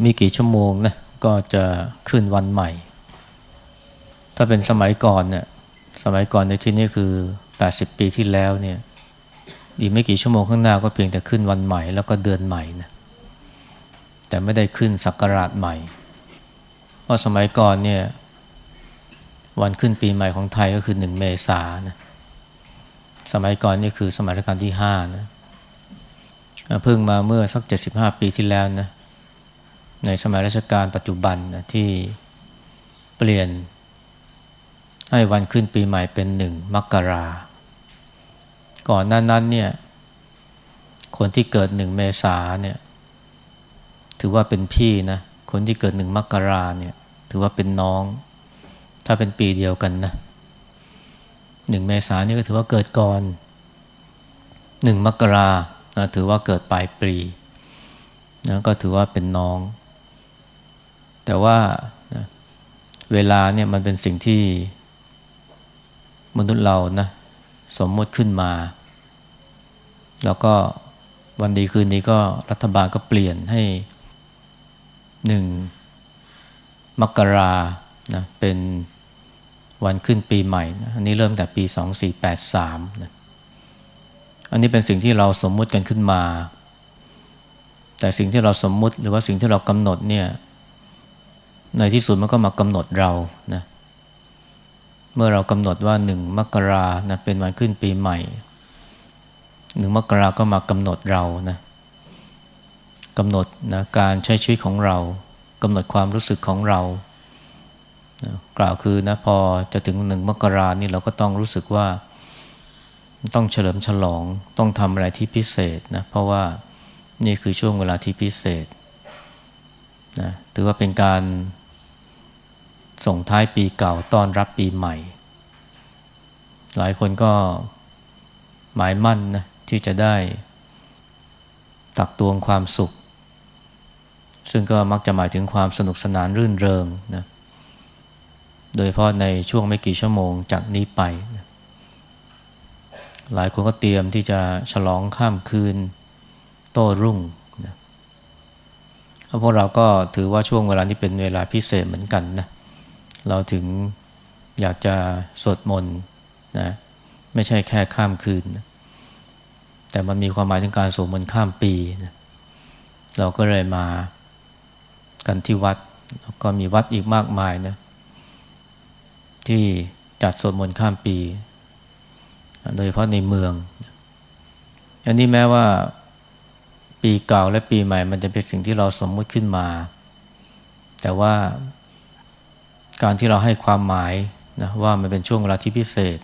อีกไม่กี่ชั่วโมงนะก็จะขึ้นวันใหม่ ถ้าเป็นสมัยก่อนเนี่ยสมัยก่อนในที่นี้คือ 80 ปีที่แล้วเนี่ยอีกไม่กี่ชั่วโมงข้างหน้าก็เพียงแต่ขึ้นวันใหม่แล้วก็เดือนใหม่นะแต่ไม่ได้ขึ้นศักราชใหม่ เพราะสมัยก่อนเนี่ยวันขึ้นปีใหม่ของไทยก็คือหนึ่งเมษายนะสมัยก่อนนี่คือสมัยรัชกาลที่ห้านะเพิ่งมาเมื่อสักเจ็ดสิบห้าปีที่แล้วนะ ในสมัยรัชกาลปัจจุบันนะที่เปลี่ยน ให้วันขึ้นปีใหม่เป็นหนึ่งมกรา ก่อนนั้นนั้นเนี่ยคนที่เกิดหนึ่งเมษาเนี่ยถือว่าเป็นพี่นะ คนที่เกิดหนึ่งมกราเนี่ยถือว่าเป็นน้อง ถ้าเป็นปีเดียวกันนะหนึ่งเมษานี่ก็ถือว่าเกิดก่อนหนึ่งมกรานะถือว่าเกิดปลายปีนะก็ถือว่าเป็นน้อง แต่ว่าเวลาเนี่ยมันเป็นสิ่งที่มนุษย์เรานะสมมติขึ้นมา แล้วก็วันดีคืนนี้ก็รัฐบาลก็เปลี่ยนให้หนึ่งมกรานะเป็นวันขึ้นปีใหม่นะอันนี้เริ่มแต่ปี 2483นะอันนี้เป็นสิ่งที่เราสมมุติกันขึ้นมา แต่สิ่งที่เราสมมุติหรือว่าสิ่งที่เรากำหนดเนี่ย ในที่สุดมันก็มากำหนดเรานะเมื่อเรากำหนดว่าหนึ่งมกรานะเป็นวันขึ้นปีใหม่หนึ่งมกราก็มากำหนดเรานะกำหนดนะการใช้ชีวิตของเรากำหนดความรู้สึกของเรานะกล่าวคือนะพอจะถึงหนึ่งมกรานี่เราก็ต้องรู้สึกว่า ต้องเฉลิมฉลองต้องทำอะไรที่พิเศษนะเพราะว่านี่คือช่วงเวลาที่พิเศษนะถือว่าเป็นการ ส่งท้ายปีเก่าต้อนรับปีใหม่ หลายคนก็หมายมั่นนะที่จะได้ตักตวงความสุข ซึ่งก็มักจะหมายถึงความสนุกสนานรื่นเริงนะโดยเพราะในช่วงไม่กี่ชั่วโมงจากนี้ไปนะหลายคนก็เตรียมที่จะฉลองข้ามคืนโต้รุ่งนะพวกเราก็ถือว่าช่วงเวลานี้เป็นเวลาพิเศษเหมือนกันนะเเราถึงอยากจะสวดมนต์นะไม่ใช่แค่ข้ามคืนนะแต่มันมีความหมายถึงการสวดมนต์ข้ามปีนะเราก็เลยมากันที่วัดแล้วก็มีวัดอีกมากมายนะที่จัดสวดมนต์ข้ามปี โดยเฉพาะในเมือง อันนี้แม้ว่าปีเก่าและปีใหม่ มันจะเป็นสิ่งที่เราสมมุติขึ้นมา แต่ว่า การที่เราให้ความหมายนะว่ามันเป็นช่วงเวลาที่พิเศษ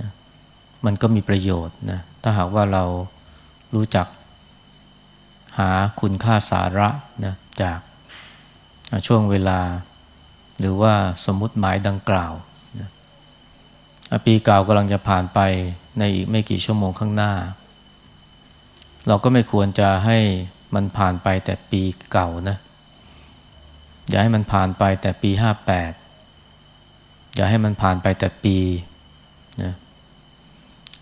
นะมันก็มีประโยชน์นะถ้าหากว่าเรารู้จักหาคุณค่าสาระนะจากช่วงเวลา หรือว่าสมมุติหมายดังกล่าวนะปีเก่ากำลังจะผ่านไปในอีกไม่กี่ชั่วโมงข้างหน้า เราก็ไม่ควรจะให้มันผ่านไปแต่ปีเก่านะ อย่าให้มันผ่านไปแต่ปีห้าแปดอย่าให้มันผ่านไปแต่ปีนะ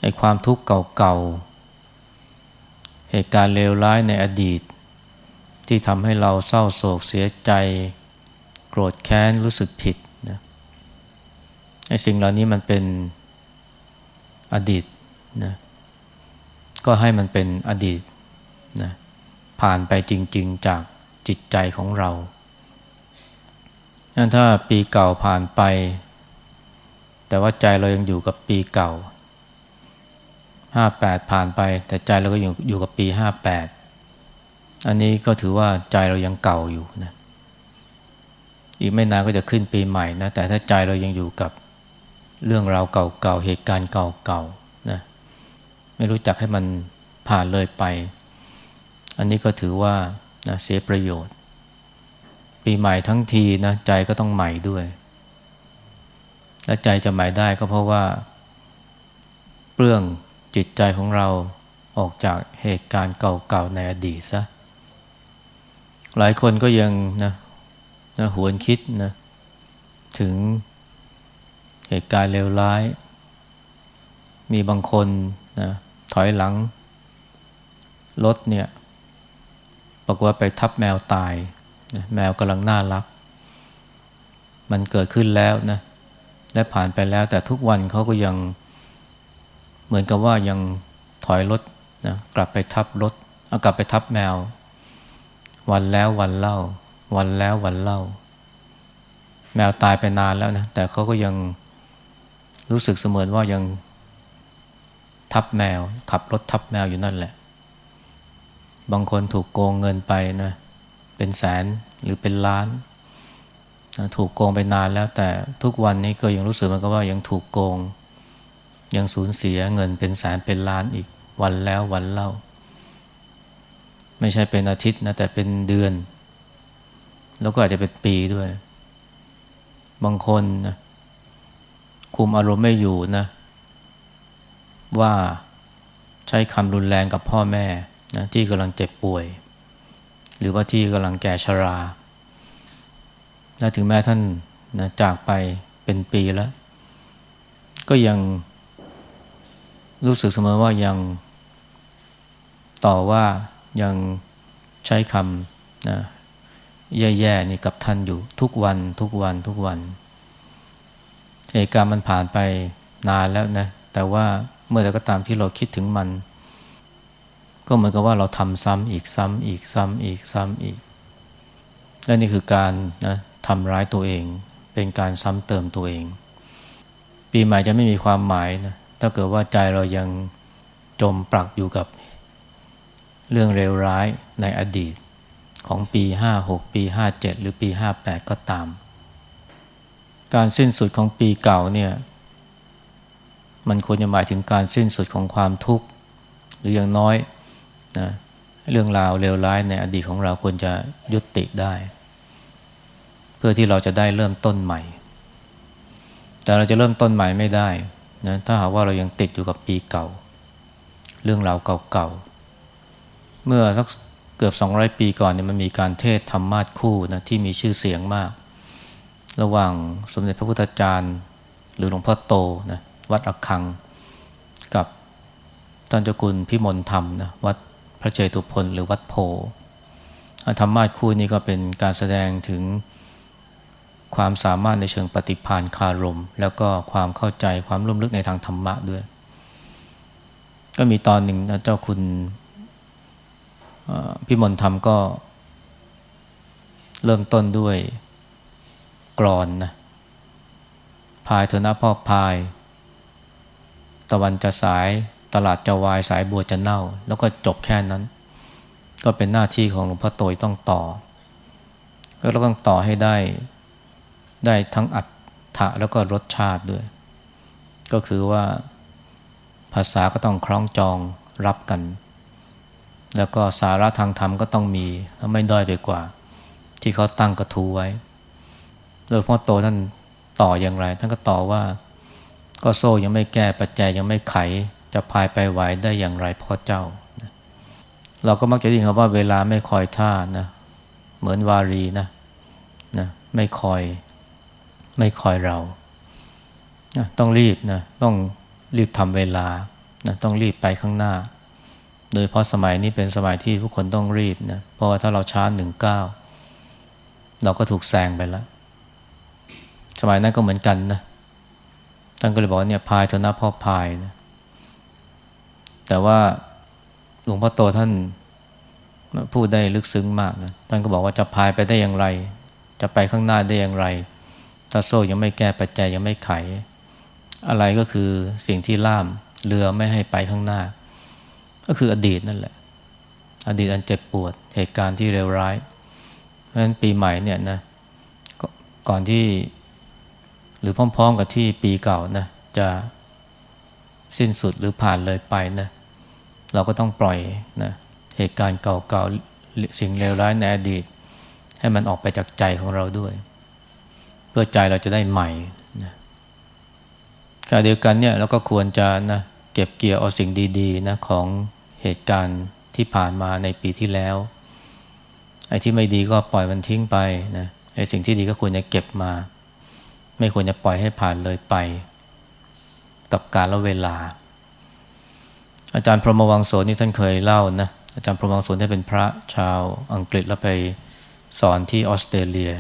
ไอ้ความทุกข์เก่าๆ เหตุการณ์เลวร้ายในอดีต ที่ทำให้เราเศร้าโศกเสียใจ โกรธแค้นรู้สึกผิดนะไอ้สิ่งเหล่านี้มันเป็นอดีตนะก็ให้มันเป็นอดีตนะผ่านไปจริง ๆ จากจิตใจของเรา ถ้าปีเก่าผ่านไป แต่ว่าใจเรายังอยู่กับปีเก่าห้าแปดผ่านไป แต่ใจเราก็อยู่อยู่กับปีห้าแปดอันนี้ก็ถือว่าใจเรายังเก่าอยู่นะอีกไม่นานก็จะขึ้นปีใหม่นะ แต่ถ้าใจเรายังอยู่กับเรื่องราวเก่าๆเหตุการณ์เก่าๆนะไม่รู้จักให้มันผ่านเลยไป อันนี้ก็ถือว่านะเสียประโยชน์ ปีใหม่ทั้งทีนะใจก็ต้องใหม่ด้วย และใจจะใหม่ได้ก็เพราะว่าเปลื้องจิตใจของเราออกจากเหตุการณ์เก่าๆในอดีตซะหลายคนก็ยังนะนะหวนคิดนะถึงเหตุการณ์เลวร้าย มีบางคนนะถอยหลังรถเนี่ยเปรากฏว่าไปทับแมวตาย นะแมวกำลังน่ารัก มันเกิดขึ้นแล้วนะและผ่านไปแล้ว แต่ทุกวันเขาก็ยังเหมือนกับว่ายังถอยรถนะกลับไปทับรถเอากลับไปทับแมว วันแล้ววันเล่า วันแล้ววันเล่า แมวตายไปนานแล้วนะแต่เขาก็ยังรู้สึกเสมือนว่ายังทับแมว ขับรถทับแมวอยู่นั่นแหละ บางคนถูกโกงเงินไปนะ เป็นแสนหรือเป็นล้านนะถูกโกงไปนานแล้วแต่ทุกวันนี้ก็ยังรู้สึกมันก็ว่ายังถูกโกง ยังสูญเสียเงินเป็นแสนเป็นล้านอีกวันแล้ววันเล่า ไม่ใช่เป็นอาทิตย์นะแต่เป็นเดือน แล้วก็อาจจะเป็นปีด้วย บางคนนะคุมอารมณ์ไม่อยู่นะ ว่าใช้คำรุนแรงกับพ่อแม่นะที่กำลังเจ็บป่วย หรือว่าที่กำลังแก่ชรา และถึงแม้ท่านนะจากไปเป็นปีแล้ว ก็ยังรู้สึกเสมอว่ายังต่อว่ายังใช้คำนะแย่ๆนี่กับท่านอยู่ทุกวันทุกวันทุกวันเหตุการณ์มันผ่านไปนานแล้วนะแต่ว่าเมื่อใดก็ตามที่เราคิดถึงมัน ก็เหมือนกับว่าเราทำซ้ำอีกซ้ำอีกซ้ำอีกซ้ำอีก และนี่คือการนะทำร้ายตัวเอง เป็นการซ้ำเติมตัวเอง ปีใหม่จะไม่มีความหมายนะถ้าเกิดว่าใจเรายังจมปลักอยู่กับเรื่องเลวร้ายในอดีตของปี 56 ปี 57 หรือปี 58 ก็ตาม การสิ้นสุดของปีเก่าเนี่ยมันควรจะหมายถึงการสิ้นสุดของความทุกข์ หรืออย่างน้อย นะเรื่องราวเลวร้ายในอดีตของเราควรจะยุติได้ เพื่อที่เราจะได้เริ่มต้นใหม่ แต่เราจะเริ่มต้นใหม่ไม่ได้นะถ้าหากว่าเรายังติดอยู่กับปีเก่า เรื่องราวเก่าๆเมื่อสักเกือบ 200 ปีก่อนเนี่ยมันมีการเทศธรรมาทคู่นะที่มีชื่อเสียงมาก ระหว่างสมเด็จพระพุทธจารย์ หรือหลวงพ่อโตนะวัดอักคัง กับท่านเจ้าคุณพิมลธรรมนะวัด พระเจตุพนหรือวัดโพธรรมาทคู่นี้ก็เป็นการแสดงถึงความสามารถในเชิงปฏิพานคารม แล้วก็ความเข้าใจความลุ่มลึกในทางธรรมะด้วย ก็มีตอนหนึ่งนะเจ้าคุณพิมลธรรมก็เริ่มต้นด้วยกรอนนะพายเถอนะพ่อพาย ตะวันจะสาย ตลาดจะวายสายบัวจะเน่า แล้วก็จบแค่นั้น ก็เป็นหน้าที่ของหลวงพ่อโตยต้องต่อแล้วเราต้องต่อให้ได้ได้ทั้งอัตถะแล้วก็รสชาติด้วย ก็คือว่าภาษาก็ต้องคล้องจองรับกัน แล้วก็สาระทางธรรมก็ต้องมีไม่ด้อยไปกว่า ที่เขาตั้งกระทูไว้โดยพ่อโตท่านต่ออย่างไร ท่านก็ต่อว่า ก็โซ่ยังไม่แก้ปัจจัยยังไม่ไข จะพายไปไหวได้อย่างไรพ่อเจ้า เราก็มักจะได้ยินคำว่าเวลาไม่คอยท่านะ เหมือนวารีนะนะไม่คอยไม่คอยเราต้องรีบนะต้องรีบทำเวลานะต้องรีบไปข้างหน้า โดยเพราะสมัยนี้เป็นสมัยที่ทุกคนต้องรีบนะเพราะว่าถ้าเราช้าหนึ่งเก้าเราก็ถูกแซงไปแล้ว สมัยนั้นก็เหมือนกันนะท่านก็เลยบอกเนี่ยพายเถอะนะพ่อพายนะ แต่ว่าหลวงพ่อโตท่านพูดได้ลึกซึ้งมากนะท่านก็บอกว่าจะพายไปได้อย่างไร จะไปข้างหน้าได้อย่างไร ถ้าโซ่ยังไม่แก้ปัจจัยยังไม่ไข อะไรก็คือสิ่งที่ล่ามเรือไม่ให้ไปข้างหน้า ก็คืออดีตนั่นแหละ อดีตอันเจ็บปวดเหตุการณ์ที่เลวร้าย เพราะฉะนั้นปีใหม่เนี่ยนะก่อนที่หรือพร้อมๆกับที่ปีเก่านะจะสิ้นสุดหรือผ่านเลยไปนะ เราก็ต้องปล่อยนะเหตุการณ์เก่าๆสิ่งเลวร้ายในอดีต ให้มันออกไปจากใจของเราด้วย เพื่อใจเราจะได้ใหม่นะขณะเดียวกันเนี่ยเราก็ควรจะนะเก็บเกี่ยวเอาสิ่งดีๆนะของเหตุการณ์ที่ผ่านมาในปีที่แล้วไอ้ที่ไม่ดีก็ปล่อยมันทิ้งไปนะไอ้สิ่งที่ดีก็ควรจะเก็บมา ไม่ควรจะปล่อยให้ผ่านเลยไป กับการละเวลา อาจารย์พรหมวังโสนี่ท่านเคยเล่านะอาจารย์พรหมวังโสุนได้เป็นพระชาวอังกฤษแล้วไปสอนที่ออสเตรเลีย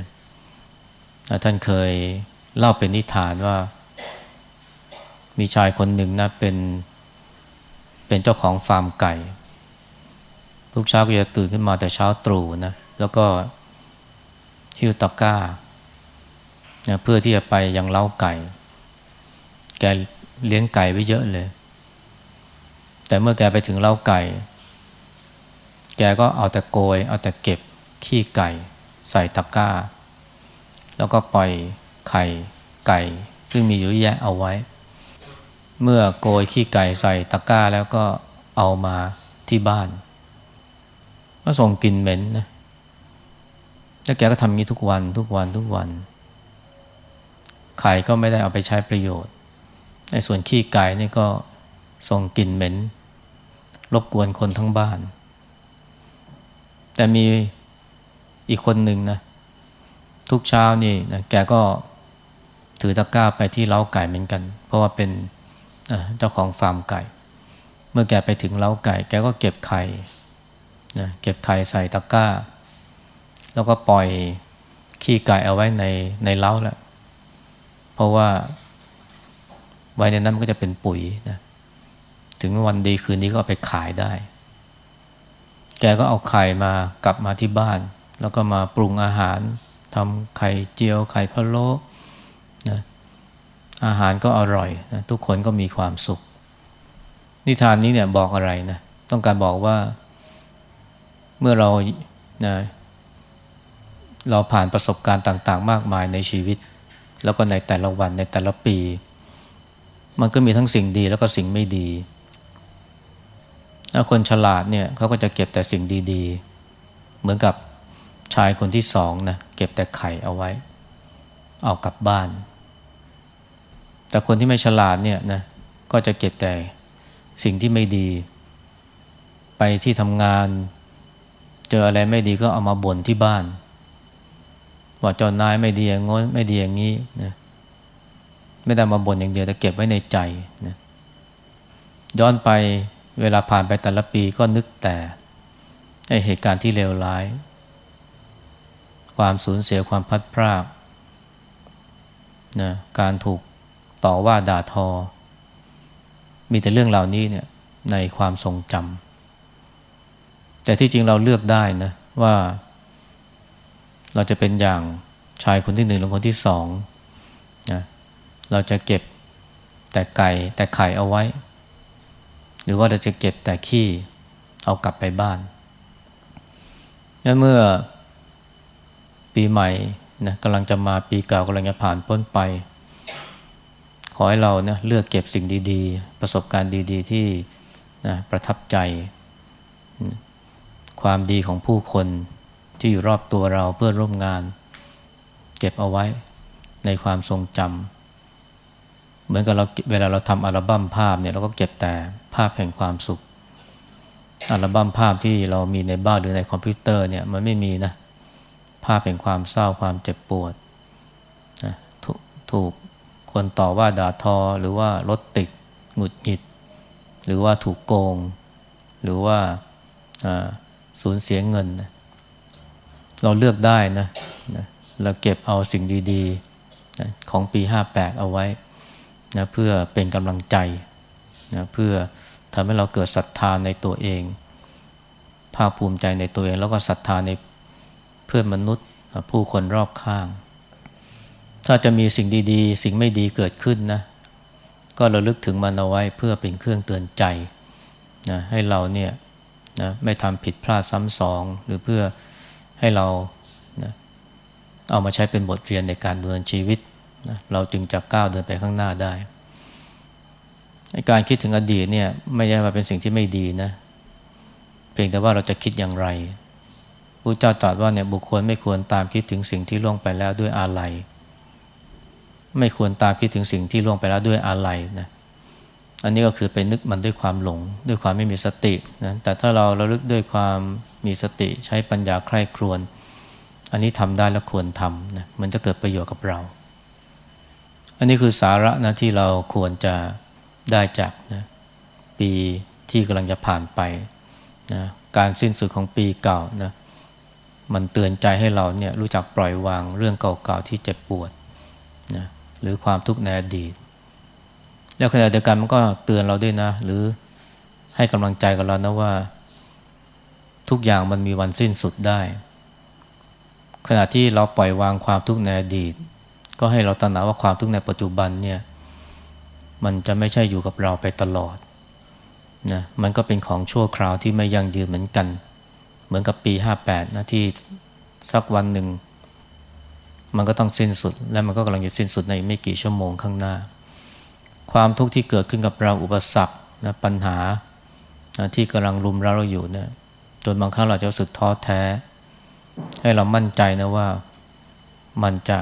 ท่านเคยเล่าเป็นนิทานว่า มีชายคนหนึ่งนะเป็นเป็นเจ้าของฟาร์มไก่ ทุกเช้าก็จะตื่นขึ้นมาแต่เช้าตรู่นะแล้วก็ฮิวตะก้านะเพื่อที่จะไปยังเล้าไก่ แกเลี้ยงไก่ไว้เยอะเลย แต่เมื่อแกไปถึงเล้าไก่ แกก็เอาแต่โกย เอาแต่เก็บขี้ไก่ ใส่ตะกร้า แล้วก็ปล่อยไข่ไก่ ซึ่งมีอยู่แยะเอาไว้ เมื่อโกยขี้ไก่ใส่ตะกร้าแล้วก็เอามาที่บ้านก็ส่งกลิ่นเหม็นนะแล้วแกก็ทำงี้ทุกวันทุกวันทุกวัน ไข่ก็ไม่ได้เอาไปใช้ประโยชน์ในส่วนขี้ไก่นี่ก็ส่งกลิ่นเหม็น รบกวนคนทั้งบ้าน แต่มีอีกคนหนึ่งนะ ทุกเช้านี่นะแกก็ถือตะกร้าไปที่เล้าไก่เหมือนกัน เพราะว่าเป็นเจ้าของฟาร์มไก่ เมื่อแกไปถึงเล้าไก่ แกก็เก็บไข่นะเก็บไข่ใส่ตะกร้า แล้วก็ปล่อยขี้ไก่เอาไว้ในในเล้าแหละเพราะว่าไว้ในนั้นมันก็จะเป็นปุ๋ยนะ ถึงวันดีคืนนี้ก็ไปขายได้ แกก็เอาไข่มากลับมาที่บ้าน แล้วก็มาปรุงอาหารทำไข่เจียวไข่พะโล้นะอาหารก็อร่อยนะทุกคนก็มีความสุข นิทานนี้เนี่ยบอกอะไรนะต้องการบอกว่า เมื่อเรานะเราผ่านประสบการณ์ต่าง ๆ มากมายในชีวิต แล้วก็ในแต่ละวันในแต่ละปี มันก็มีทั้งสิ่งดีแล้วก็สิ่งไม่ดี ถ้าคนฉลาดเนี่ยเขาก็จะเก็บแต่สิ่งดีๆ เหมือนกับชายคนที่สองนะเก็บแต่ไข่เอาไว้ เอากลับบ้าน แต่คนที่ไม่ฉลาดเนี่ยนะก็จะเก็บแต่สิ่งที่ไม่ดี ไปที่ทำงาน เจออะไรไม่ดีก็เอามาบ่นที่บ้าน ว่าเจ้านายไม่ดีอย่างง้นไม่ดีอย่างนี้นะไม่ได้มาบ่นอย่างเดียวแต่เก็บไว้ในใจนะย้อนไป เวลาผ่านไปแต่ละปีก็นึกแต่เหตุการณ์ที่เลวร้าย ความสูญเสียความพัดพรากนะการถูกต่อว่าด่าทอ มีแต่เรื่องเหล่านี้เนี่ยในความทรงจำแต่ที่จริงเราเลือกได้นะว่า เราจะเป็นอย่างชายคนที่หนึ่งหรือคนที่สองนะเราจะเก็บแต่ไก่แต่ไข่เอาไว้ หรือว่าเราจะเก็บแต่ขี้เอากลับไปบ้านและเมื่อปีใหม่นะกำลังจะมาปีเก่ากำลังจะผ่านพ้นไป ขอให้เรานะเลือกเก็บสิ่งดีๆ ประสบการณ์ดีๆ ที่นะประทับใจ ความดีของผู้คนที่อยู่รอบตัวเราเพื่อร่วมงาน เก็บเอาไว้ในความทรงจำ เหมือนกับเราเวลาเราทำอัลบั้มภาพเนี่ยเราก็เก็บแต่ภาพแห่งความสุข อัลบั้มภาพที่เรามีในบ้านหรือในคอมพิวเตอร์เนี่ยมันไม่มีนะภาพแห่งความเศร้าความเจ็บปวดนะถถูกคนต่อว่าด่าทอหรือว่ารถติดหงุดหงิด หรือว่าถูกโกง หรือว่าสูญเสียเงินนะเราเลือกได้นะนะเราเก็บเอาสิ่งดีๆนะของปี 58 เอาไว้ นะเพื่อเป็นกำลังใจนะเพื่อทำให้เราเกิดศรัทธาในตัวเอง ภาคภูมิใจในตัวเอง แล้วก็ศรัทธาในเพื่อนมนุษย์ผู้คนรอบข้าง ถ้าจะมีสิ่งดีๆ สิ่งไม่ดีเกิดขึ้นนะก็ระลึกถึงมันเอาไว้เพื่อเป็นเครื่องเตือนใจนะให้เราเนี่ยนะไม่ทำผิดพลาดซ้ำสองหรือเพื่อให้เรานะเอามาใช้เป็นบทเรียนในการดำเนินชีวิต นะเราจึงจะก้าวเดินไปข้างหน้าได้การคิดถึงอดีตเนี่ยไม่ใช่มาเป็นสิ่งที่ไม่ดีนะ เพียงแต่ว่าเราจะคิดอย่างไรพระเจ้าตรัสว่าเนี่ยบุคคลไม่ควรตามคิดถึงสิ่งที่ล่วงไปแล้วด้วยอาลัยไม่ควรตามคิดถึงสิ่งที่ล่วงไปแล้วด้วยอาลัยนะอันนี้ก็คือไปนึกมันด้วยความหลง ด้วยความไม่มีสตินะแต่ถ้าเราระลึกด้วยความมีสติใช้ปัญญาใคร่ครวญอันนี้ทำได้และควรทำนะมันจะเกิดประโยชน์กับเรา อันนี้คือสาระนะที่เราควรจะได้จากนะปีที่กำลังจะผ่านไปนะการสิ้นสุดของปีเก่านะมันเตือนใจให้เราเนี่ยรู้จักปล่อยวางเรื่องเก่าๆที่เจ็บปวดนะหรือความทุกข์ในอดีต แล้วขณะเดียวกันมันก็เตือนเราด้วยนะ หรือให้กำลังใจกับเรานะว่า ทุกอย่างมันมีวันสิ้นสุดได้ ขณะที่เราปล่อยวางความทุกข์ในอดีต ก็ให้เราตระหนักว่าความทุกข์ในปัจจุบันเนี่ยมันจะไม่ใช่อยู่กับเราไปตลอดนะมันก็เป็นของชั่วคราวที่ไม่ยั่งยืนเหมือนกัน เหมือนกับปี 58นะที่สักวันหนึ่ง มันก็ต้องสิ้นสุด และมันก็กำลังจะสิ้นสุดในไม่กี่ชั่วโมงข้างหน้า ความทุกข์ที่เกิดขึ้นกับเราอุปสรรคนะปัญหานะที่กำลังรุมเราเราอยู่เนะี่ยจนบางครั้งเราจะรู้สึกท้อแท้ ให้เรามั่นใจนะว่ามันจะ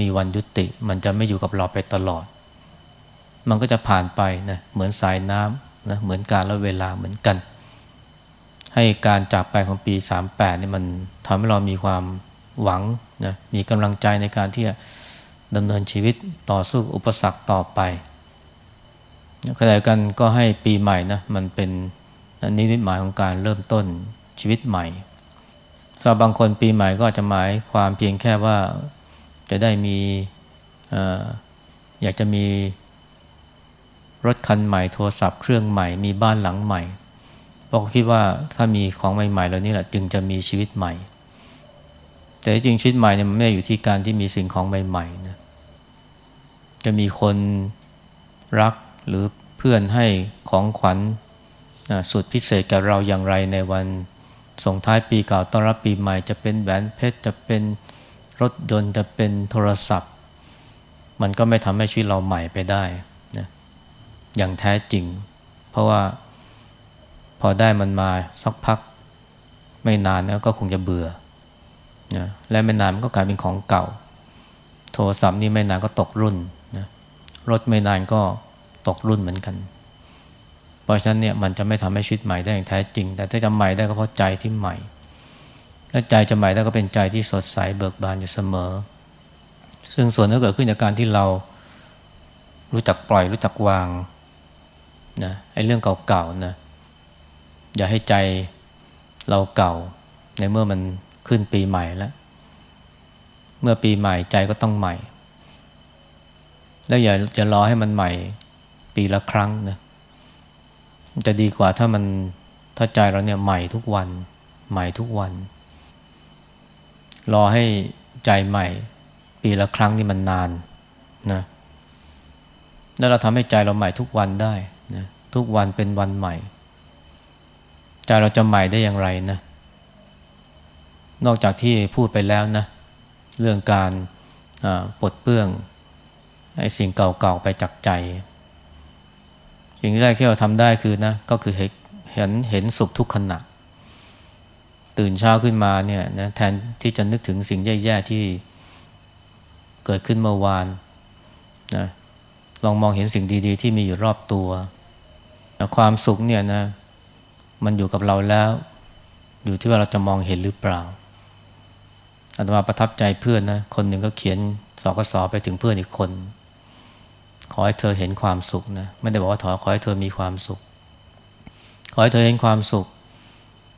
มีวันยุติ มันจะไม่อยู่กับเราไปตลอด มันก็จะผ่านไปนะเหมือนสายน้ำนะเหมือนการละเวลาเหมือนกัน ให้การจากไปของปี 38นี่มันทำให้เรามีความหวังนะมีกำลังใจในการที่จะดำเนินชีวิตต่อสู้อุปสรรคต่อไปขณะกันก็ให้ปีใหม่นะมันเป็นนิมิตหมายของการเริ่มต้นชีวิตใหม่สำหรับบางคนปีใหม่ก็จะหมายความเพียงแค่ว่า จะได้มีอยากจะมีรถคันใหม่โทรศัพท์เครื่องใหม่มีบ้านหลังใหม่เพราะคิดว่าถ้ามีของใหม่ๆเหล่านี้แหละจึงจะมีชีวิตใหม่ แต่จริงชีวิตใหม่เนี่ยมันไม่ได้อยู่ที่การที่มีสิ่งของใหม่ๆนะจะมีคนรักหรือเพื่อนให้ของขวัญสุดพิเศษกับเราอย่างไรในวันส่งท้ายปีเก่าต้อนรับปีใหม่ จะเป็นแหวนเพชรจะเป็น รถยนต์จะเป็นโทรศัพท์ มันก็ไม่ทำให้ชีวิตเราใหม่ไปได้นะอย่างแท้จริง เพราะว่าพอได้มันมาสักพักไม่นานแล้วก็คงจะเบื่อนะและไม่นานมันก็กลายเป็นของเก่า โทรศัพท์นี่ไม่นานก็ตกรุ่นนะรถไม่นานก็ตกรุ่นเหมือนกัน เพราะฉะนั้นเนี่ยมันจะไม่ทำให้ชีวิตใหม่ได้อย่างแท้จริง แต่ถ้าจะใหม่ได้ก็เพราะใจที่ใหม่ และใจจะใหม่ได้วก็เป็นใจที่สดใสเบิกบานอยู่เสมอ ซึ่งส่วนนี้เกิดขึ้นจากการที่เรารู้จักปล่อยรู้จักวางนะไอ้เรื่องเก่าๆนะอย่าให้ใจเราเก่า ในเมื่อมันขึ้นปีใหม่แล้ว เมื่อปีใหม่ใจก็ต้องใหม่ แล้วอย่าจะรอให้มันใหม่ปีละครั้งนะจะดีกว่าถ้ามันถ้าใจเราเนี่ยใหม่ทุกวัน ใหม่ทุกวัน รอให้ใจใหม่ ปีละครั้งนี่มันนานนะแล้วเราทำให้ใจเราใหม่ทุกวันได้นะทุกวันเป็นวันใหม่ ใจเราจะใหม่ได้อย่างไรนะนอกจากที่พูดไปแล้วนะ เรื่องการปลดเปื้องไอ้สิ่งเก่าๆไปจากใจ สิ่งแรกที่เราทำได้คือนะ ก็คือเห็นเห็นสุขทุกขณะ ตื่นเช้าขึ้นมาเนี่ยนะแทนที่จะนึกถึงสิ่งแย่ๆที่เกิดขึ้นเมื่อวานนะลองมองเห็นสิ่งดีๆ ที่มีอยู่รอบตัวนะความสุขเนี่ยนะมันอยู่กับเราแล้ว อยู่ที่ว่าเราจะมองเห็นหรือเปล่าอาตมาประทับใจเพื่อนนะคนหนึ่งก็เขียนสกสไปถึงเพื่อนอีกคน ขอให้เธอเห็นความสุขนะไม่ได้บอกว่าถอขอให้เธอมีความสุข ขอให้เธอเห็นความสุข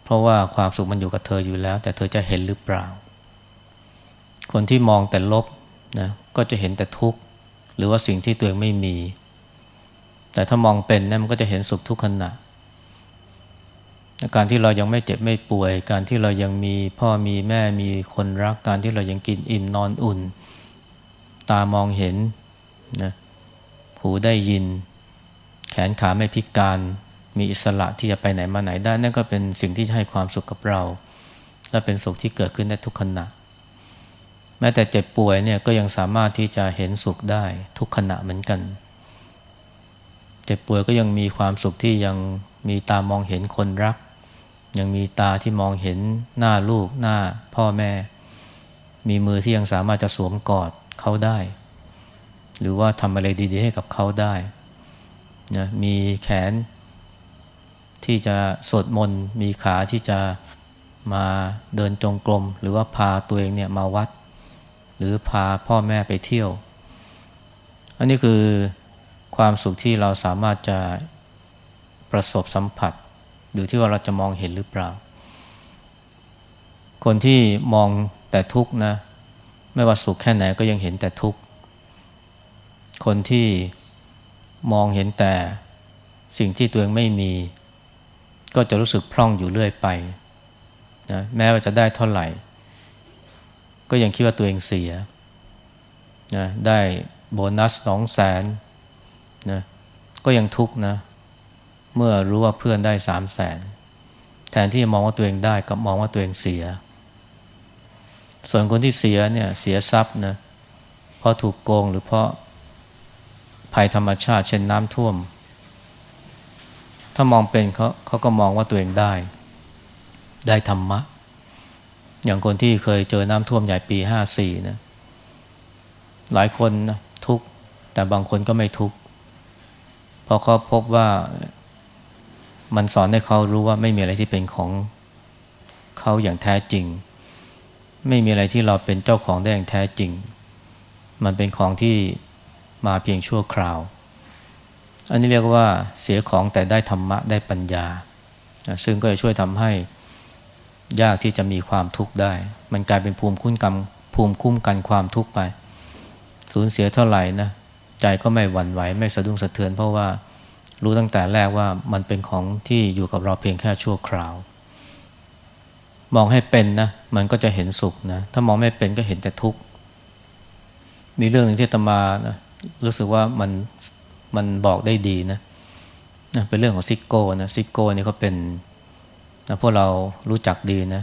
เพราะว่าความสุขมันอยู่กับเธออยู่แล้ว แต่เธอจะเห็นหรือเปล่า คนที่มองแต่ลบนะก็จะเห็นแต่ทุกข์หรือว่าสิ่งที่ตัวเองไม่มี แต่ถ้ามองเป็นนะมันก็จะเห็นสุขทุกขณะการที่เรายังไม่เจ็บไม่ป่วย การที่เรายังมีพ่อมีแม่มีคนรัก การที่เรายังกินอิ่มนอนอุ่น ตามองเห็นนะหูได้ยิน แขนขาไม่พิการ มีอิสระที่จะไปไหนมาไหนได้ นั่นก็เป็นสิ่งที่ให้ความสุขกับเรา และเป็นสุขที่เกิดขึ้นได้ทุกขณะ แม้แต่เจ็บป่วยเนี่ยก็ยังสามารถที่จะเห็นสุขได้ทุกขณะเหมือนกัน เจ็บป่วยก็ยังมีความสุขที่ยังมีตามองเห็นคนรัก ยังมีตาที่มองเห็นหน้าลูกหน้าพ่อแม่ มีมือที่ยังสามารถจะสวมกอดเขาได้ หรือว่าทำอะไรดี ๆ ให้กับเขาได้นะมีแขน ที่จะสวดมนต์มีขาที่จะมาเดินจงกรม หรือว่าพาตัวเองเนี่ยมาวัด หรือพาพ่อแม่ไปเที่ยว อันนี้คือความสุขที่เราสามารถจะประสบสัมผัส อยู่ที่ว่าเราจะมองเห็นหรือเปล่า คนที่มองแต่ทุกข์นะ ไม่ว่าสุขแค่ไหนก็ยังเห็นแต่ทุกข์คนที่มองเห็นแต่สิ่งที่ตัวเองไม่มี ก็จะรู้สึกพร่องอยู่เรื่อยไปนะแม้ว่าจะได้เท่าไหร่ ก็ยังคิดว่าตัวเองเสียนะได้โบนัสสองแสนนะก็ยังทุกข์นะ เมื่อรู้ว่าเพื่อนได้สามแสนแทนที่จะมองว่าตัวเองได้กับมองว่าตัวเองเสีย ส่วนคนที่เสียเนี่ยเสียทรัพย์นะเพราะถูกโกงหรือเพราะภัยธรรมชาติเช่นน้ำท่วม ถ้ามองเป็นเขาเขาก็มองว่าตัวเองได้ ได้ธรรมะ อย่างคนที่เคยเจอน้ำท่วมใหญ่ปีห้าสี่นะหลายคนนะทุกข์แต่บางคนก็ไม่ทุกข์เพราะเขาพบว่ามันสอนให้เขารู้ว่าไม่มีอะไรที่เป็นของเขาอย่างแท้จริง ไม่มีอะไรที่เราเป็นเจ้าของได้อย่างแท้จริง มันเป็นของที่มาเพียงชั่วคราว อันนี้เรียกว่าเสียของแต่ได้ธรรมะได้ปัญญา ซึ่งก็จะช่วยทำให้ยากที่จะมีความทุกข์ได้ มันกลายเป็นภูมิคุ้มกันภูมิคุ้มกันความทุกข์ไป สูญเสียเท่าไหร่นะใจก็ไม่หวั่นไหวไม่สะดุ้งสะเทือน เพราะว่ารู้ตั้งแต่แรกว่ามันเป็นของที่อยู่กับเราเพียงแค่ชั่วคราว มองให้เป็นนะมันก็จะเห็นสุขนะถ้ามองไม่เป็นก็เห็นแต่ทุกข์มีเรื่องหนึ่งที่อาตมานะรู้สึกว่ามัน มันบอกได้ดีนะนะเป็นเรื่องของซิกโก้นะซิกโก้นี่เขาเป็นนะพวกเรารู้จักดีนะ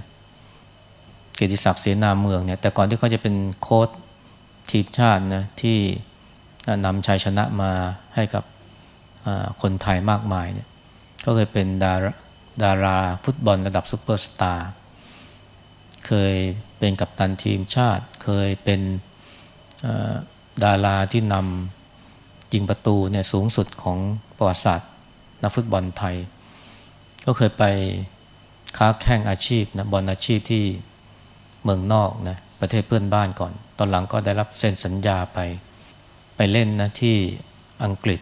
เกียรติศักดิ์เสนาเมืองเนี่ยแต่ก่อนที่เขาจะเป็นโค้ชทีมชาตินะที่นำชัยชนะมาให้กับคนไทยมากมายเนี่ยก็เคยเป็นดาราดาราฟุตบอลระดับซูเปอร์สตาร์เคยเป็นกัปตันทีมชาติ เคยเป็นดาราที่นำ ยิงประตูเนี่ยสูงสุดของประวัติศาสตร์นักฟุตบอลไทย ก็เคยไปค้าแข่งอาชีพนะบอลอาชีพที่เมืองนอกนะประเทศเพื่อนบ้านก่อน ตอนหลังก็ได้รับเซ็นสัญญาไป ไปเล่นนะที่อังกฤษ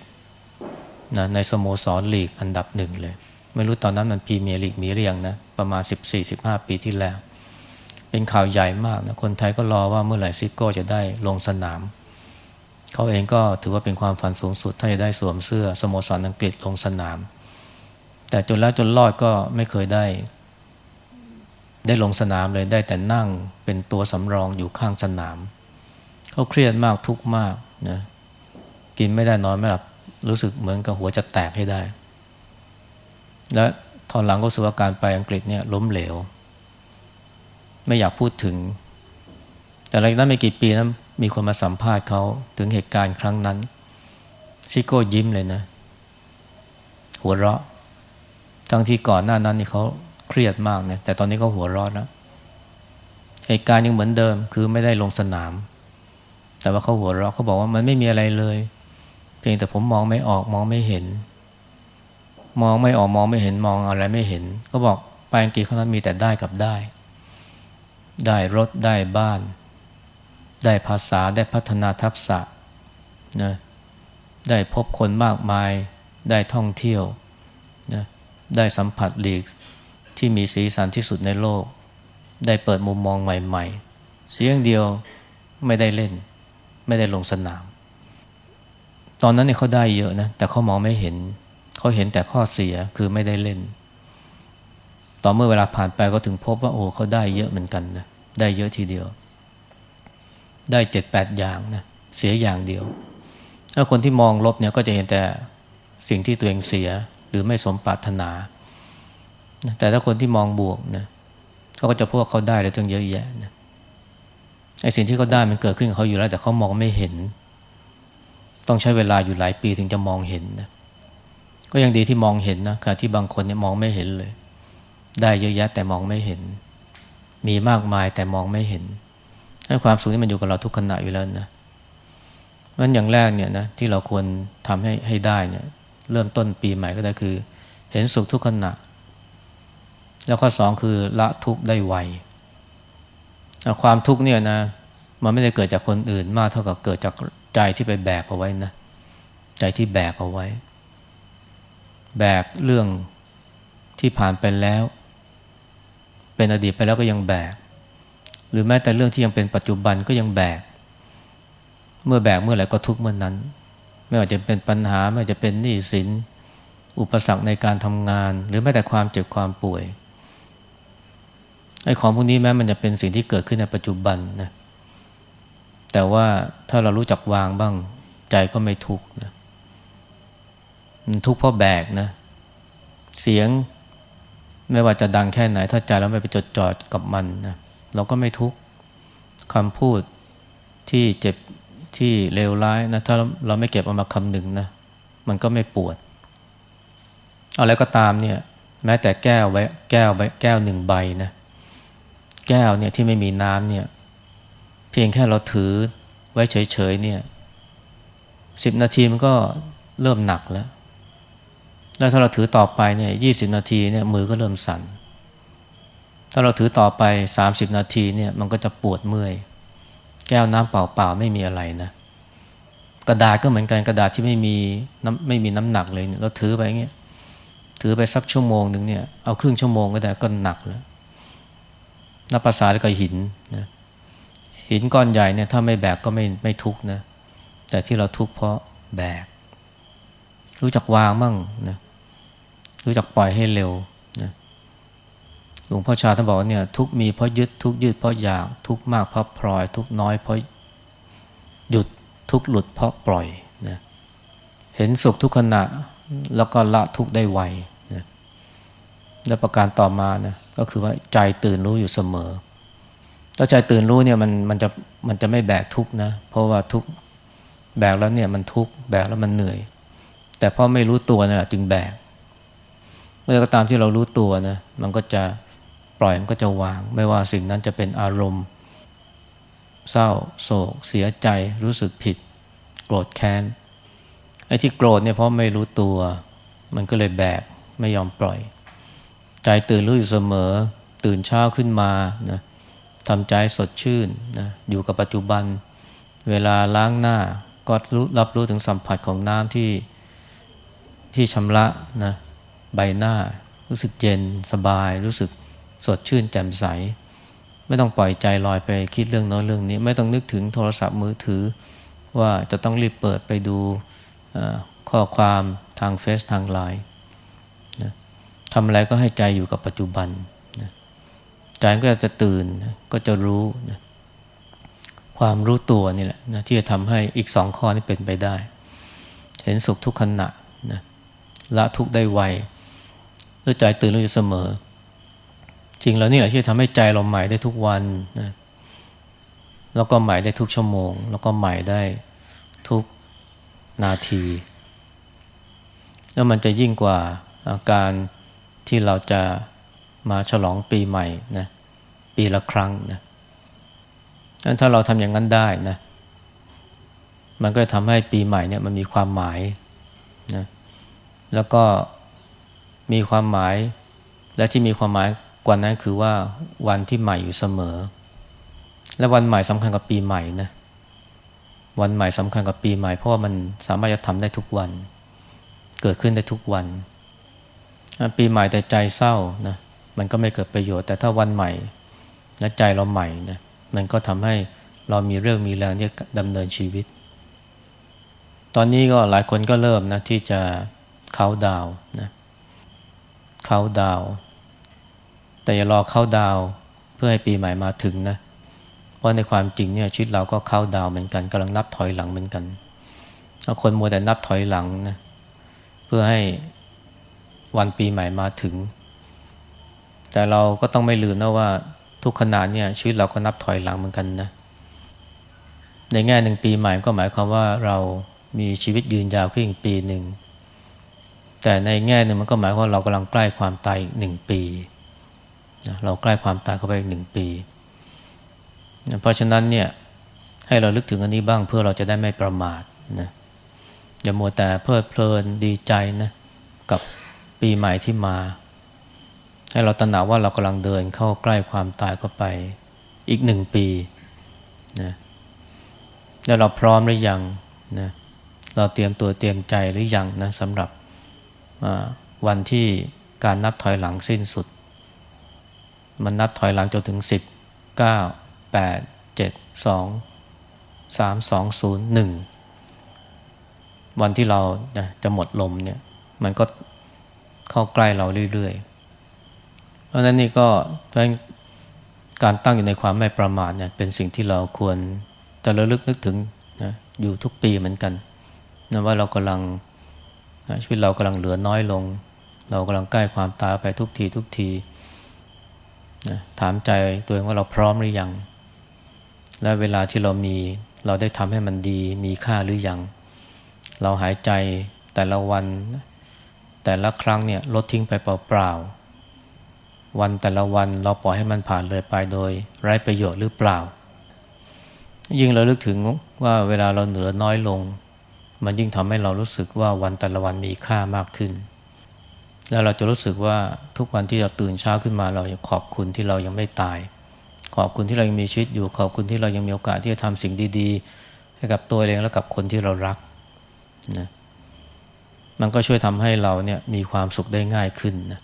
นะในสโมสรลีกอันดับหนึ่งเลย ไม่รู้ตอนนั้นมันพรีเมียร์ลีกมีเรียงนะประมาณ 14-15 ปีที่แล้ว เป็นข่าวใหญ่มากนะคนไทยก็รอว่าเมื่อไหร่ซิโก้จะได้ลงสนาม เขาเองก็ถือว่าเป็นความฝันสูงสุด ถ้าจะได้สวมเสื้อสโมสรอังกฤษลงสนาม แต่จนแล้วจนรอดก็ไม่เคยได้ ได้ลงสนามเลยได้แต่นั่งเป็นตัวสำรองอยู่ข้างสนาม เขาเครียดมากทุกข์มากนะกินไม่ได้นอนไม่หลับรู้สึกเหมือนกับหัวจะแตกให้ได้ และตอนหลังก็สูว่าการไปอังกฤษเนี่ยล้มเหลว ไม่อยากพูดถึง แต่หลังนั้นไม่กี่ปีนั้น มีคนมาสัมภาษณ์เขาถึงเหตุการณ์ครั้งนั้น ชิโก้ยิ้มเลยนะ หัวเราะ ทั้งที่ก่อนหน้านั้นนี่เขาเครียดมากเนี่ยแต่ตอนนี้เขาหัวเราะแล้วเหตุการณ์ยังเหมือนเดิม คือไม่ได้ลงสนาม แต่ว่าเขาหัวเราะเขาบอกว่ามันไม่มีอะไรเลย เพียงแต่ผมมองไม่ออกมองไม่เห็น มองไม่ออกมองไม่เห็นมองอะไรไม่เห็น ก็บอกไปอังกฤษเขานั้นมีแต่ได้กับได้ ได้รถได้บ้าน ได้ภาษาได้พัฒนาทักษะนะได้พบคนมากมาย ได้ท่องเที่ยวนะได้สัมผัสหลีกที่มีสีสันที่สุดในโลก ได้เปิดมุมมองใหม่ๆ เสียงเดียวไม่ได้เล่น ไม่ได้ลงสนาม ตอนนั้นเนี่ยเขาได้เยอะนะ แต่เขามองไม่เห็น เขาเห็นแต่ข้อเสียคือไม่ได้เล่น ต่อเมื่อเวลาผ่านไปก็ถึงพบว่าโอ้เขาได้เยอะเหมือนกันนะ ได้เยอะทีเดียว ได้เจ็ดแปดอย่างนะเสียอย่างเดียว ถ้าคนที่มองลบเนี่ยก็จะเห็นแต่สิ่งที่ตัวเองเสียหรือไม่สมปรารถนา แต่ถ้าคนที่มองบวกนะเขาก็จะพวกเขาได้เลยตั้งเยอะแยะนะไอ้สิ่งที่เขาได้มันเกิดขึ้นกับเขาอยู่แล้ว แต่เขามองไม่เห็น ต้องใช้เวลาอยู่หลายปีถึงจะมองเห็นนะก็ยังดีที่มองเห็นนะขณะที่บางคนเนี่ยมองไม่เห็นเลย ได้เยอะแยะแต่มองไม่เห็น มีมากมายแต่มองไม่เห็น ให้ความสุขนี่มันอยู่กับเราทุกขณะอยู่แล้วนะเพราะอย่างแรกเนี่ยนะที่เราควรทำให้ให้ได้เนี่ยเริ่มต้นปีใหม่ก็ได้คือ เห็นสุขทุกขณะ แล้วข้อสองคือละทุกข์ได้ไวความทุกข์เนี่ยนะมันไม่ได้เกิดจากคนอื่นมากเท่ากับเกิดจากใจที่ไปแบกเอาไว้นะใจที่แบกเอาไว้ แบกเรื่องที่ผ่านไปแล้ว เป็นอดีตไปแล้วก็ยังแบก หรือแม้แต่เรื่องที่ยังเป็นปัจจุบันก็ยังแบก เมื่อแบกเมื่อไหร่ก็ทุกเมื่อนนั้น ไม่ว่าจะเป็นปัญหาไม่ว่าจะเป็นหนี้สิน อุปสรรคในการทำงาน หรือแม้แต่ความเจ็บความป่วยไอ้ของพวกนี้แม้มันจะเป็นสิ่งที่เกิดขึ้นในปัจจุบันนะแต่ว่าถ้าเรารู้จักวางบ้างใจก็ไม่ทุกข์นะทุกข์เพราะแบกนะ เสียงไม่ว่าจะดังแค่ไหน ถ้าใจเราไม่ไปจดจ่อกับมันนะ เราก็ไม่ทุกข์คำพูดที่เจ็บที่เลวร้ายนะถ้าเราไม่เก็บเอามาคำหนึ่งนะมันก็ไม่ปวด เอาแล้วก็ตามเนี่ย แม้แต่แก้วไว้แก้วไว้แก้วหนึ่งใบนะแก้วเนี่ยที่ไม่มีน้ำเนี่ย เพียงแค่เราถือไว้เฉยๆเนี่ยสิบนาทีมันก็เริ่มหนักแล้ว แล้วถ้าเราถือต่อไปเนี่ยยี่สิบนาทีเนี่ยมือก็เริ่มสั่น ถ้าเราถือต่อไปสามสิบนาทีเนี่ยมันก็จะปวดเมื่อย แก้วน้ำเปล่าๆไม่มีอะไรนะ กระดาษก็เหมือนกันกระดาษที่ไม่มีน้ำไม่มีน้ำหนักเลยเราถือไปเงี้ยถือไปสักชั่วโมงหนึ่งเนี่ยเอาครึ่งชั่วโมงก็ได้ก็หนักแล้วนับภาษาแล้วก็หินนะหินก้อนใหญ่เนี่ยถ้าไม่แบกก็ไม่ไม่ทุกนะแต่ที่เราทุกเพราะแบก รู้จักวางมั่งนะรู้จักปล่อยให้เร็ว ลวงพ่อชาท่านบอกว่าเนี่ยทุกมีเพราะยึดทุกยึดเพราะอยากทุกมากเพราะพลอย ทุกน้อยเพราะหยุดทุกหลุดเพราะปล่อยนะเห็นสุขทุกขณะแล้วก็ละทุกได้ไวนะและประการต่อมานะก็คือว่าใจตื่นรู้อยู่เสมอ ถ้าใจตื่นรู้เนี่ยมันมันจะมันจะไม่แบกทุกนะ เพราะว่าทุกแบกแล้วเนี่ยมันทุกแบกแล้วมันเหนื่อย แต่พอไม่รู้ตัวนะจึงแบก เมื่อก็ตามที่เรารู้ตัวนะมันก็จะ ล่อยมันก็จะวาง ไม่ว่าสิ่งนั้นจะเป็นอารมณ์ เศร้าโศก เสียใจรู้สึกผิด โกรธแค้นไอ้ที่โกรธเนี่ยเพราะไม่รู้ตัว มันก็เลยแบกไม่ยอมปล่อย ใจตื่นรู้อยู่เสมอ ตื่นเช้าขึ้นมานะทำใจสดชื่นนะอยู่กับปัจจุบัน เวลาล้างหน้าก็รู้รับรู้ถึงสัมผัสของน้ำที่ที่ชำระนะใบหน้า รู้สึกเย็นสบายรู้สึก สดชื่นแจ่มใส ไม่ต้องปล่อยใจลอยไปคิดเรื่องโน้นเรื่องนี้ ไม่ต้องนึกถึงโทรศัพท์มือถือ ว่าจะต้องรีบเปิดไปดูข้อความทางเฟซทางไลน์ทำอะไรก็ให้ใจอยู่กับปัจจุบันนะใจก็จะตื่นก็จะรู้นะความรู้ตัวนี่แหละนะที่จะทำให้อีกสองข้อนี้เป็นไปได้ เห็นสุขทุกขณะนะละทุกได้ไวด้วยใจตื่นรู้อยู่เสมอ จริงแล้วนี่แหละที่ทำให้ใจเราใหม่ได้ทุกวันนะแล้วก็ใหม่ได้ทุกชั่วโมง แล้วก็ใหม่ได้ทุกนาที แล้วมันจะยิ่งกว่าอาการที่เราจะมาฉลองปีใหม่นะปีละครั้งนะนั้นถ้าเราทำอย่างนั้นได้นะ มันก็ทำให้ปีใหม่เนี่ยมันมีความหมายนะแล้วก็มีความหมายและที่มีความหมาย กว่านั้นคือว่าวันที่ใหม่อยู่เสมอ และวันใหม่สำคัญกับปีใหม่นะวันใหม่สำคัญกับปีใหม่ เพราะว่ามันสามารถจะทำได้ทุกวัน เกิดขึ้นได้ทุกวัน ปีใหม่แต่ใจเศร้านะมันก็ไม่เกิดประโยชน์ แต่ถ้าวันใหม่และใจเราใหม่นะมันก็ทำให้เรามีเรื่องมีแรงที่ดำเนินชีวิต ตอนนี้ก็หลายคนก็เริ่มนะที่จะเขาดาวนะเขาดาว แต่อย่ารอเข้าดาวเพื่อให้ปีใหม่มาถึงนะ เพราะในความจริงเนี่ยชีวิตเราก็เข้าดาวเหมือนกันกำลังนับถอยหลังเหมือนกันถ้าคนมัวแต่นับถอยหลังนะเพื่อให้วันปีใหม่มาถึง แต่เราก็ต้องไม่ลืมนะว่าทุกขณะเนี่ยชีวิตเราก็นับถอยหลังเหมือนกันนะในแง่หนึ่งปีใหม่ก็หมายความว่าเรามีชีวิตยืนยาวขึ้นอีกปีหนึ่งแต่ในแง่หนึ่งมันก็หมายว่าเรากำลังใกล้ความตายอีกหนึ่งปี นะเราใกล้ความตายเข้าไปอีกหนึ่งปีนะเพราะฉะนั้นเนี่ยให้เราลึกถึงอันนี้บ้างเพื่อเราจะได้ไม่ประมาทนะอย่ามัวแต่เพลิดเพลินดีใจนะกับปีใหม่ที่มา ให้เราตระหนักว่าเรากำลังเดินเข้าใกล้ความตายเข้าไปอีกหนึ่งปีนะแล้วเราพร้อมหรือยังนะเราเตรียมตัวเตรียมใจหรือยังนะสำหรับวันที่การนับถอยหลังสิ้นสุด มันนับถอยหลังจนถึงสิบเก้าแปดเจ็ดสองสามสองศูนย์หนึ่งวันที่เราจะหมดลมเนี่ยมันก็เข้าใกล้เราเรื่อยๆ เพราะนั้นนี่ก็เพราะการตั้งอยู่ในความไม่ประมาทเนี่ยเป็นสิ่งที่เราควรจะระลึกนึกถึงนะอยู่ทุกปีเหมือนกันนะว่าเรากำลังชีวิตเรากำลังเหลือน้อยลง เรากำลังใกล้ความตายไปทุกทีทุกที นะถามใจตัวเองว่าเราพร้อมหรือยัง และเวลาที่เรามีเราได้ทำให้มันดีมีค่าหรือยัง เราหายใจแต่ละวัน แต่ละครั้งเนี่ยลดทิ้งไปเปล่าๆวันแต่ละวันเราปล่อยให้มันผ่านเลยไปโดย ไร้ประโยชน์หรือเปล่า ยิ่งเราลึกถึงว่าเวลาเราเหลือน้อยลง มันยิ่งทำให้เรารู้สึกว่าวันแต่ละวันมีค่ามากขึ้น แล้วเราจะรู้สึกว่าทุกวันที่เราตื่นเช้าขึ้นมาเรายากขอบคุณที่เรายังไม่ตาย ขอบคุณที่เรายังมีชีวิตอยู่ขอบคุณที่เรายังมีโอกาสที่จะทำสิ่งดีๆ ให้กับตัวเองและกับคนที่เรารักนะมันก็ช่วยทำให้เราเนี่ยมีความสุขได้ง่ายขึ้นนะ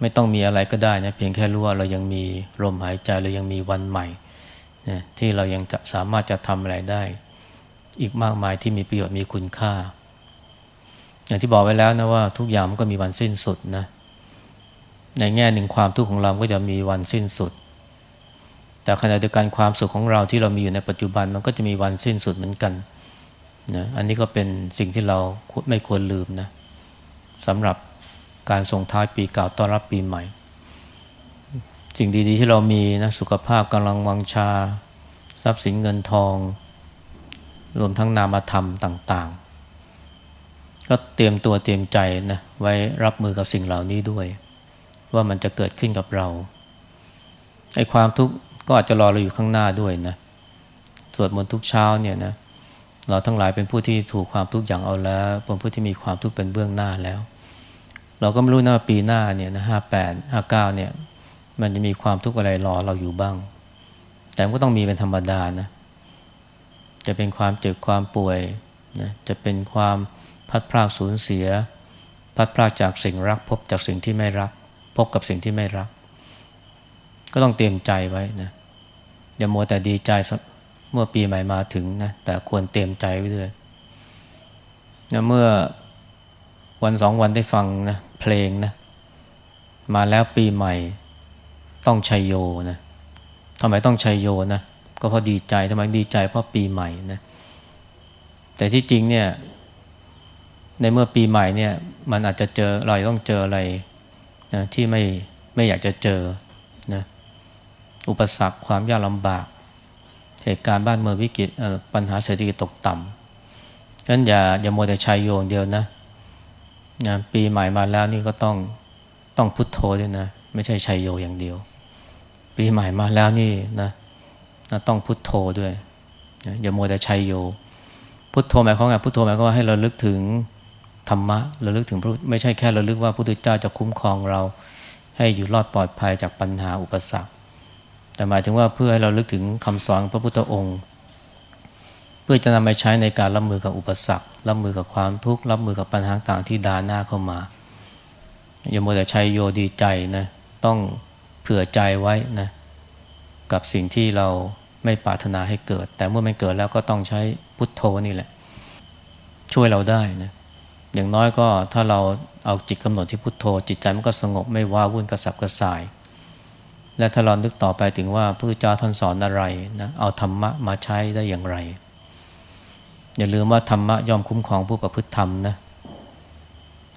ไม่ต้องมีอะไรก็ได้นะเพียงแค่รู้ว่าเรายังมีลมหายใจเรายังมีวันใหม่นะที่เรายังจะสามารถจะทำอะไรได้ อีกมากมายที่มีประโยชน์มีคุณค่า อย่างที่บอกไว้แล้วนะว่าทุกอย่างมันก็มีวันสิ้นสุดนะ ในแง่หนึ่งความทุกข์ของเราก็จะมีวันสิ้นสุด แต่ขณะเดียวกันความสุขของเราที่เรามีอยู่ในปัจจุบันมันก็จะมีวันสิ้นสุดเหมือนกันนะอันนี้ก็เป็นสิ่งที่เราไม่ควรลืมนะสำหรับการส่งท้ายปีเก่าต้อนรับปีใหม่ สิ่งดีๆที่เรามีนะสุขภาพกำลังวังชา ทรัพย์สินเงินทอง รวมทั้งนามธรรมต่าง ๆ ก็เตรียมตัวเตรียมใจนะไว้รับมือกับสิ่งเหล่านี้ด้วย ว่ามันจะเกิดขึ้นกับเราไอ้ความทุกข์ก็อาจจะรอเราอยู่ข้างหน้าด้วยนะสวดมนต์ทุกเช้าเนี่ยนะเราทั้งหลายเป็นผู้ที่ถูกความทุกข์อย่างเอาแล้วเป็นผู้ที่มีความทุกข์เป็นเบื้องหน้าแล้ว เราก็ไม่รู้นะว่าปีหน้าเนี่ยนะห้าแปดห้าเก้าเนี่ยมันจะมีความทุกข์อะไรรอเราอยู่บ้าง แต่ก็ต้องมีเป็นธรรมดานะจะเป็นความเจ็บความป่วยนะจะเป็นความ พัดพรากสูญเสีย พัดพรากจากสิ่งรัก พบจากสิ่งที่ไม่รัก พบกับสิ่งที่ไม่รัก ก็ต้องเตรียมใจไว้นะอย่ามัวแต่ดีใจเมื่อปีใหม่มาถึงนะแต่ควรเตรียมใจไว้ด้วยนะเมื่อวันสองวันได้ฟังนะเพลงนะมาแล้วปีใหม่ต้องชัยโยนะทำไมต้องชัยโยนะก็เพราะดีใจทำไมดีใจเพราะปีใหม่นะแต่ที่จริงเนี่ย ในเมื่อปีใหม่เนี่ยมันอาจจะเจอเราต้องเจออะไรนะที่ไม่ไม่อยากจะเจอนะอุปสรรคความยากลำบาก เหตุการณ์บ้านเมืองวิกฤตปัญหาเศรษฐกิจตกต่ำฉะนั้นอย่าอย่าโมแต่ชัยโยงเดียวนะนะปีใหม่มาแล้วนี่ก็ต้องต้องพุทโธด้วยนะไม่ใช่ชัยโยอย่างเดียว ปีใหม่มาแล้วนี่นะนะต้องพุทโธด้วยนะอย่าโมแต่ชัยโย พุทโธหมายความว่าพุทโธหมายความว่าให้เราลึกถึง ธรรมะเราลึกถึงพระไม่ใช่แค่เราลึกว่าพระพุทธเจ้าจะคุ้มครองเรา ให้อยู่รอดปลอดภัยจากปัญหาอุปสรรค แต่หมายถึงว่าเพื่อให้เราลึกถึงคำสอนพระพุทธองค์ เพื่อจะนำไปใช้ในการรับมือกับอุปสรรครับมือกับความทุกข์รับมือกับปัญหาต่างที่ดาหน้าเข้ามาอย่ามัวแต่ใช้โยดีใจนะต้องเผื่อใจไว้นะกับสิ่งที่เราไม่ปรารถนาให้เกิด แต่เมื่อมันเกิดแล้วก็ต้องใช้พุทโธนี่แหละ ช่วยเราได้นะ อย่างน้อยก็ถ้าเราเอาจิตกำหนดที่พุทโธ จิตใจมันก็สงบไม่ว้าวุ่นกระสับกระส่าย และถ้าเรานึกต่อไปถึงว่าพระพุทธเจ้าท่านสอนอะไรนะเอาธรรมะมาใช้ได้อย่างไร อย่าลืมว่าธรรมะย่อมคุ้มครองผู้ประพฤติธรรมนะ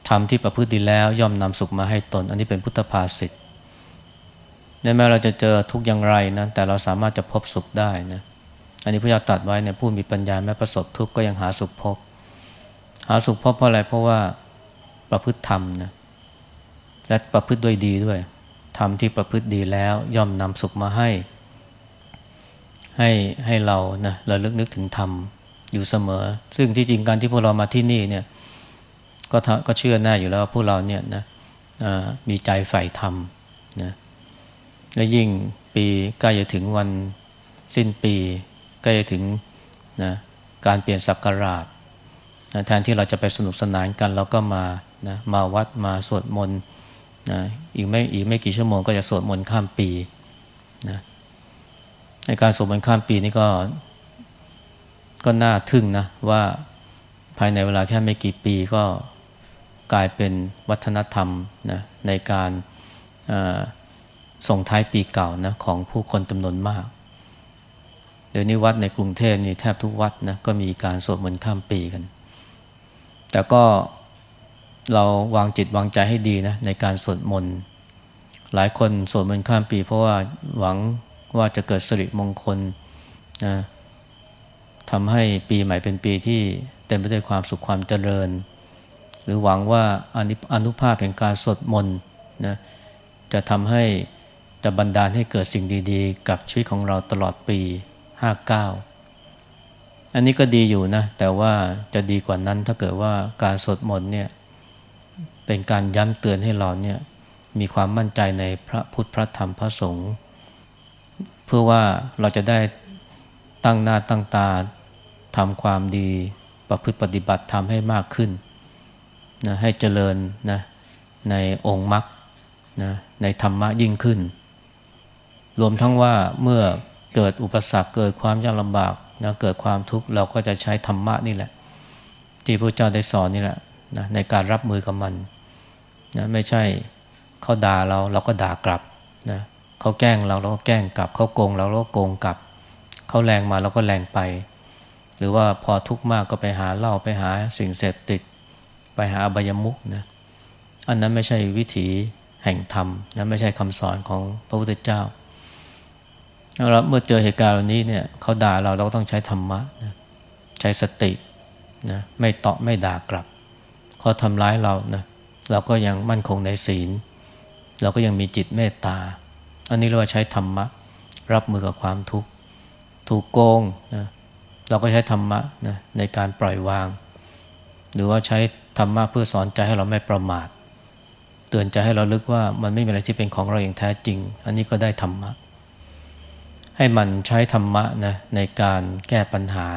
ธรรมที่ประพฤติดีแล้วย่อมนำสุขมาให้ตน อันนี้เป็นพุทธภาษิตแม้เราจะเจอทุกอย่างไรนะแต่เราสามารถจะพบสุขได้นะอันนี้พระเจ้าตรัสไว้เนี่ยผู้มีปัญญาแม้ประสบทุกข์ก็ยังหาสุขพบาสุขเพบเพราะอะไรเพราะว่าประพฤติธรรมนะและประพฤติด้วยดีด้วยทำที่ประพฤติดีแล้วย่อมนำสุขมาให้ ให้ให้เรานะเราลึกนึกถึงธรรมอยู่เสมอ ซึ่งที่จริงการที่พวกเรามาที่นี่เนี่ยก็ก็เชื่อแน่อยู่แล้วว่าพวกเราเนี่ยนะมีใจใฝ่ธรรมนะและยิ่งปีใกล้จะถึงวันสิ้นปี ใกล้จะถึงนะการเปลี่ยนศักราช นะแทนที่เราจะไปสนุกสนานกัน เราก็มานะมาวัดมาสวดมนต์นะอีกไม่อีกไม่กี่ชั่วโมงก็จะสวดมนต์ข้ามปีนะในการสวดมนต์ข้ามปีนี่ก็ก็น่าทึ่งนะว่าภายในเวลาแค่ไม่กี่ปีก็กลายเป็นวัฒนธรรมนะในการส่งท้ายปีเก่านะของผู้คนจำนวนมาก เดี๋ยวนี้วัดในกรุงเทพนี่แทบทุกวัดนะก็มีการสวดมนต์ข้ามปีกัน แต่ก็เราวางจิตวางใจให้ดีนะในการสวดมนต์หลายคนสวดมนต์ข้ามปี เพราะว่าหวังว่าจะเกิดสิริมงคลนะทำให้ปีใหม่เป็นปีที่เต็มไปด้วยความสุขความเจริญ หรือหวังว่าอนุภาพแห่งการสวดมนต์นะจะทำให้จะบันดาลให้เกิดสิ่งดีๆ กับชีวิตของเราตลอดปี 59 อันนี้ก็ดีอยู่นะ แต่ว่าจะดีกว่านั้นถ้าเกิดว่าการสวดมนต์เนี่ยเป็นการย้ำเตือนให้เราเนี่ยมีความมั่นใจในพระพุทธพระธรรมพระสงฆ์เพื่อว่าเราจะได้ตั้งหน้าตั้งตาทำความดีประพฤติปฏิบัติทำให้มากขึ้นนะให้เจริญนะในองค์มรรคนะในธรรมะยิ่งขึ้น รวมทั้งว่าเมื่อเกิดอุปสรรคเกิดความยากลำบาก นะเกิดความทุกข์เราก็จะใช้ธรรมะนี่แหละ ที่พระเจ้าได้สอนนี่แหละนะในการรับมือกับมันนะไม่ใช่เขาด่าเราเราก็ด่ากลับนะเขาแกล้งเราเราก็แกล้งกลับเขาโกงเราเราก็โกงกลับเขาแรงมาเราก็แรงไป หรือว่าพอทุกข์มากก็ไปหาเหล้าไปหาสิ่งเสพติด ไปหาอบายมุกนะอันนั้นไม่ใช่วิถีแห่งธรรมนะไม่ใช่คำสอนของพระพุทธเจ้า แล้วเมื่อเจอเหตุการณ์เหล่านี้เนี่ยเขาด่าเราเราก็ต้องใช้ธรรมะนะใช้สตินะไม่ตอบไม่ด่ากลับเขาทำร้ายเรานะเราก็ยังมั่นคงในศีล เราก็ยังมีจิตเมตตา อันนี้เรียกว่าใช้ธรรมะ รับมือกับความทุกข์ถูกโกงนะเราก็ใช้ธรรมะนะในการปล่อยวาง หรือว่าใช้ธรรมะเพื่อสอนใจให้เราไม่ประมาท เตือนใจให้เราลึกว่ามันไม่มีอะไรที่เป็นของเราอย่างแท้จริง อันนี้ก็ได้ธรรมะ ให้มันใช้ธรรมะนะในการแก้ปัญหา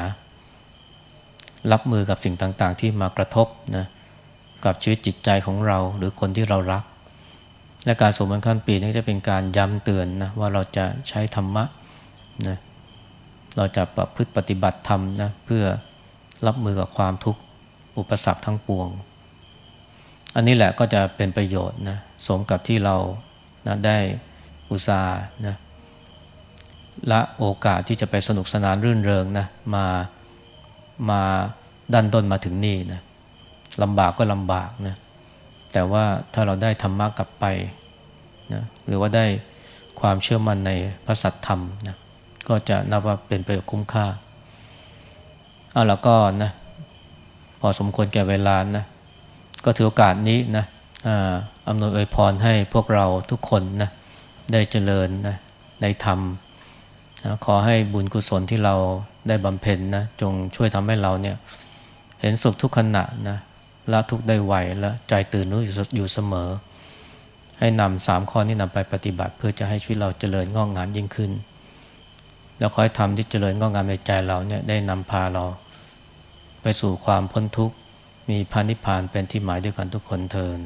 รับมือกับสิ่งต่างๆ ที่มากระทบนะกับชีวิตจิตใจของเราหรือคนที่เรารัก และการสวดมนต์ข้ามปีนี้จะเป็นการย้ำเตือนนะว่าเราจะใช้ธรรมะนะเราจะประพฤติปฏิบัติธรรมนะเพื่อรับมือกับความทุกข์อุปสรรคทั้งปวง อันนี้แหละก็จะเป็นประโยชน์นะสมกับที่เรานะได้อุตส่าห์นะ ละโอกาสที่จะไปสนุกสนานรื่นเริงนะมามาดันต้นมาถึงนี่นะลำบากก็ลำบากนะแต่ว่าถ้าเราได้ธรรมะกลับไปนะหรือว่าได้ความเชื่อมั่นในพระสัทธรรมนะก็จะนับว่าเป็นประโยชน์คุ้มค่าเอาแล้วก็นะพอสมควรแก่เวลานะก็ถือโอกาสนี้นะอำนวยอวยพรให้พวกเราทุกคนนะได้เจริญนะในธรรม ขอให้บุญกุศลที่เราได้บำเพ็ญนะจงช่วยทำให้เราเนี่ยเห็นสุขทุกขณะนะละทุกได้ไวและใจตื่นรู้อยู่เสมอ ให้นำสามข้อนี้นำไปปฏิบัติ เพื่อจะให้ชีวิตเราเจริญงอกงามยิ่งขึ้น แล้วขอให้ทำที่เจริญงอกงามในใจเราเนี่ยได้นำพาเรา ไปสู่ความพ้นทุกข์มีพานิพานเป็นที่หมายด้วยกันทุกคนเทิน